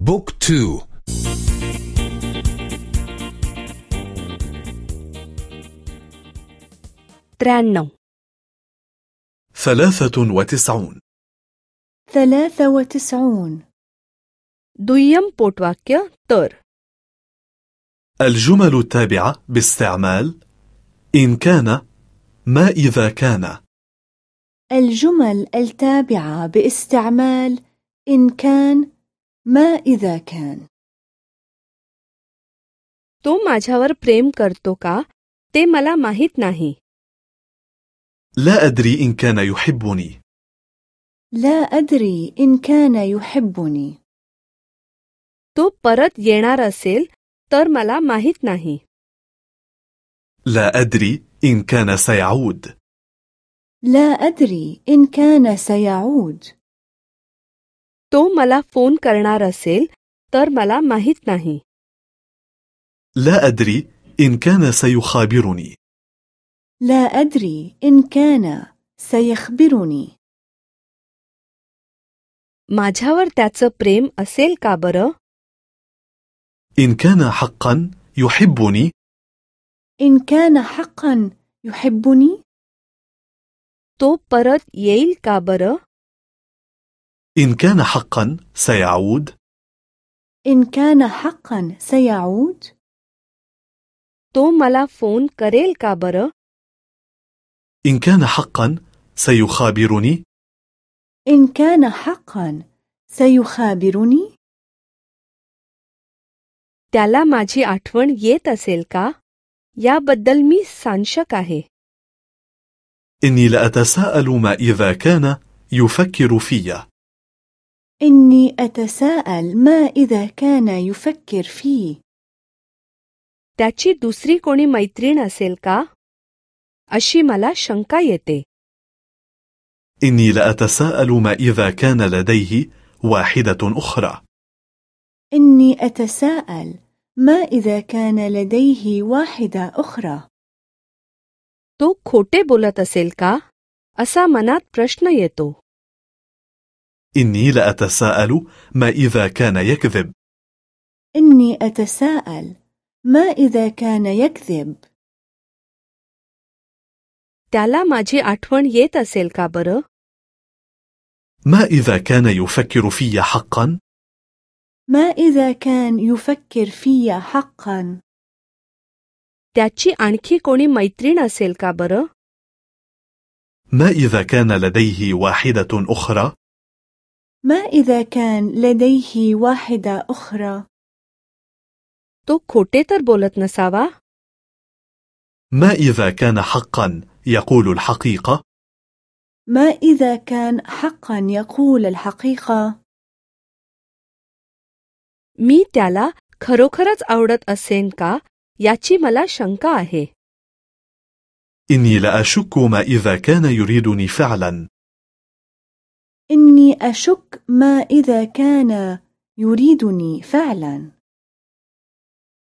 book two. त्र्याण्णव ثلاثة وتسعون. ثلاثة وتسعون. दुय्यम पोटवाक्य तर. الجمل التابعة باستعمال. إن كان ما إذا كان. الجمل التابعة باستعمال. إن كان ما إذا كان तो माझ्यावर प्रेम करतो का ते मला माहीत नाही لا أدري إن كان يحبني لا أدري إن كان يحبني तो परत येणार असेल तर मला माहीत नाही لا أدري إن كان سيعود لا أدري إن كان سيعود तो मला फोन करणार असेल तर मला माहीत नाही لا أدري إن كان سيخابرني لا أدري إن كان سيخبرني माझ्यावर त्याचं प्रेम असेल का बरं إن كان حقا يحبني إن كان حقا يحبني तो परत येईल का बरं إن كان حقا سيعود إن كان حقا سيعود तो मला फोन करेल का बरं إن كان حقا سيخابرني إن كان حقا سيخابرني त्याला माझी आठवण येत असेल का याबद्दल मी साशंक आहे إني لأتساءل ما إذا كان يفكر في إني أتساءل ما إذا كان يفكر فيه त्याची दुसरी कोणी मैत्रीण असेल का अशी मला शंका येते إني لأتساءل ما إذا كان لديه واحدة أخرى إني أتساءل ما إذا كان لديه واحدة أخرى तो खोटे बोलत असेल का असा मनात प्रश्न येतो إني لأتساءل ما إذا كان يكذب إني أتساءل ما إذا كان يكذب त्याला माझी आठवण येत असेल का बरं ما إذا كان يفكر في حقا ما إذا كان يفكر في حقا त्याची आणखी कोणी मैत्रीण असेल का बरं ما إذا كان لديه واحدة أخرى ما إذا كان لديه واحدة أخرى तो खोटे तर बोलत नसावा ما إذا كان حقا يقول الحقيقة ما إذا كان حقا يقول الحقيقة मी त्याला खरोखरच आवडत असेन का याची मला शंका आहे إني لأشك ما إذا كان يريدني فعلا إني أشك ما إذا كان يريدني فعلا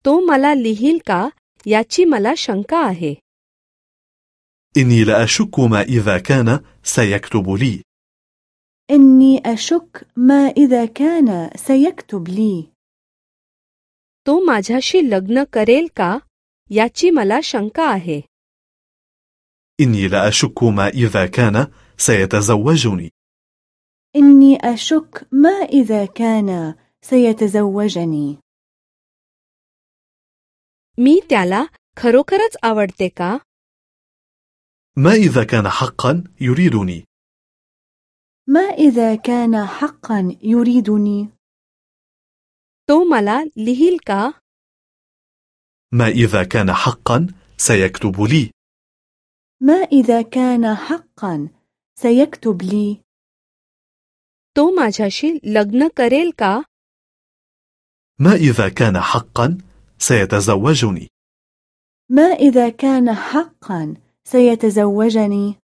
तो मला लिहील का याची मला शंका आहे إني لأشك ما إذا كان سيكتب لي إني أشك ما إذا كان سيكتب لي तो माझ्याशी लग्न करेल का याची मला शंका आहे إني لأشك ما إذا كان سيتزوجني إني أشك ما إذا كان سيتزوجني मी त्याला खरोखरच आवडते का ما إذا كان حقا يريدني ما إذا كان حقا يريدني तो मला लिहील का ما إذا كان حقا سيكتب لي ما إذا كان حقا سيكتب لي तो माझ्याशी लग्न करेल का ما إذا كان حقا سيتزوجني ما إذا كان حقا سيتزوجني